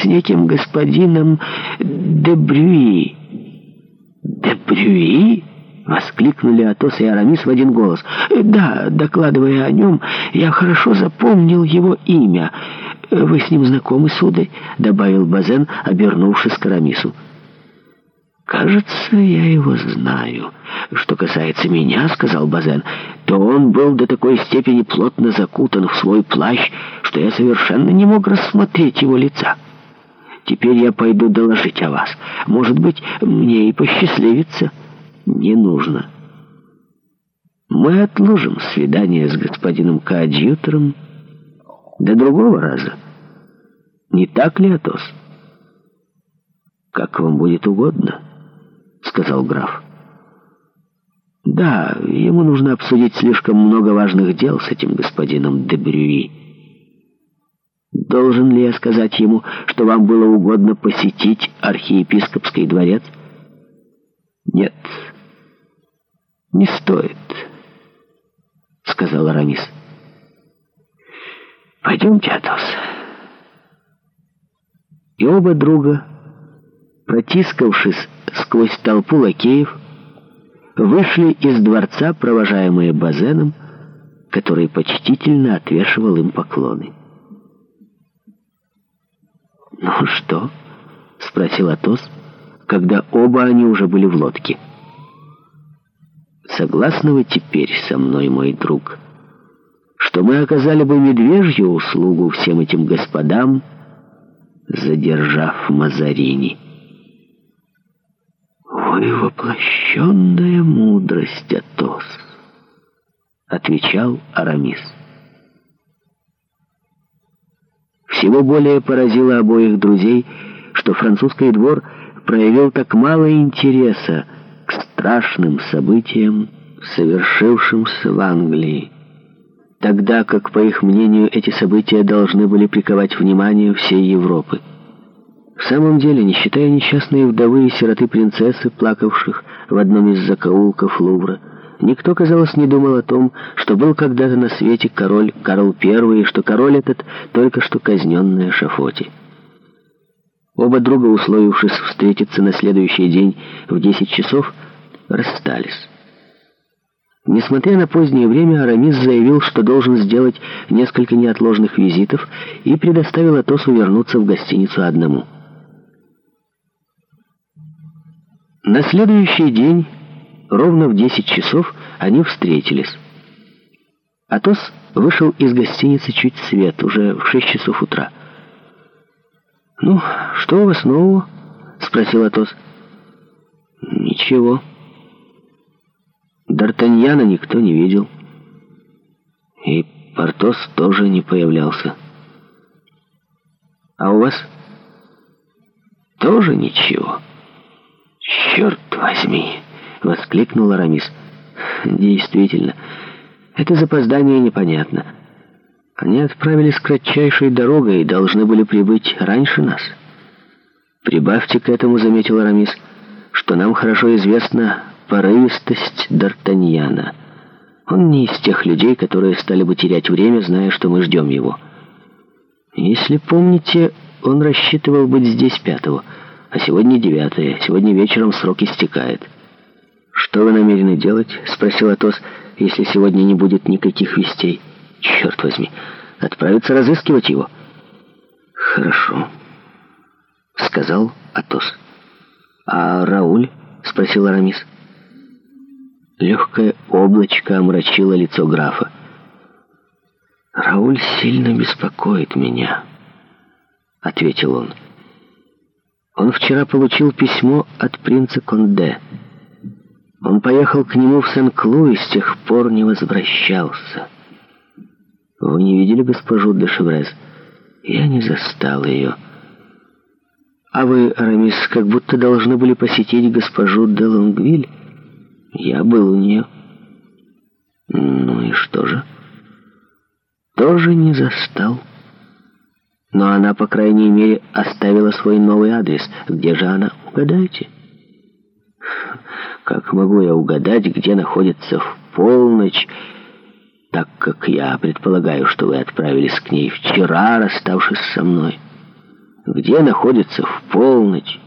с неким господином Дебрюи. Дебрюи? Воскликнули Атос и Арамис в один голос. «Да, докладывая о нем, я хорошо запомнил его имя. Вы с ним знакомы, сударь?» — добавил Базен, обернувшись к Арамису. «Кажется, я его знаю. Что касается меня, — сказал Базен, — то он был до такой степени плотно закутан в свой плащ, что я совершенно не мог рассмотреть его лица». Теперь я пойду доложить о вас. Может быть, мне и посчастливится. Не нужно. Мы отложим свидание с господином Каадьютором до другого раза. Не так ли, Атос? Как вам будет угодно, сказал граф. Да, ему нужно обсудить слишком много важных дел с этим господином Дебрюи. Должен ли я сказать ему, что вам было угодно посетить архиепископский дворец? Нет, не стоит, сказал Арамис. Пойдемте, Атос. И оба друга, протискавшись сквозь толпу лакеев, вышли из дворца, провожаемые Базеном, который почтительно отвешивал им поклоны. «Ну что?» — спросил Атос, когда оба они уже были в лодке. «Согласны вы теперь со мной, мой друг, что мы оказали бы медвежью услугу всем этим господам, задержав Мазарини?» «Вы воплощенная мудрость, Атос!» — отвечал Арамис. Всего более поразило обоих друзей, что французский двор проявил так мало интереса к страшным событиям, совершившимся в Англии. Тогда как, по их мнению, эти события должны были приковать внимание всей Европы. В самом деле, не считая несчастные вдовы и сироты принцессы, плакавших в одном из закоулков Лувра, Никто, казалось, не думал о том, что был когда-то на свете король Карл I, и что король этот только что казнен на эшафоте. Оба друга, условившись встретиться на следующий день в 10 часов, расстались. Несмотря на позднее время, Арамис заявил, что должен сделать несколько неотложных визитов и предоставил Атосу вернуться в гостиницу одному. На следующий день... Ровно в 10 часов они встретились. Атос вышел из гостиницы чуть свет, уже в 6 часов утра. «Ну, что у вас нового?» — спросил Атос. «Ничего». Д'Артаньяна никто не видел. И Портос тоже не появлялся. «А у вас?» «Тоже ничего. Черт возьми!» — воскликнул Арамис. «Действительно, это запоздание непонятно. Они отправились кратчайшей дорогой и должны были прибыть раньше нас». «Прибавьте к этому», — заметил Арамис, — «что нам хорошо известна порывистость Д'Артаньяна. Он не из тех людей, которые стали бы терять время, зная, что мы ждем его. Если помните, он рассчитывал быть здесь пятого, а сегодня девятое, сегодня вечером срок истекает». «Что вы намерены делать?» — спросил Атос, «если сегодня не будет никаких вестей». «Черт возьми! Отправиться разыскивать его?» «Хорошо», — сказал Атос. «А Рауль?» — спросил Арамис. Легкое облачко омрачило лицо графа. «Рауль сильно беспокоит меня», — ответил он. «Он вчера получил письмо от принца Конде». Он поехал к нему в Сен-Клу и с тех пор не возвращался. Вы не видели госпожу де Шеврез? Я не застал ее. А вы, Арамис, как будто должны были посетить госпожу де Лонгвиль? Я был у нее. Ну и что же? Тоже не застал. Но она, по крайней мере, оставила свой новый адрес. Где же она? Угадайте. — как могу я угадать, где находится в полночь, так как я предполагаю, что вы отправились к ней вчера, расставшись со мной? Где находится в полночь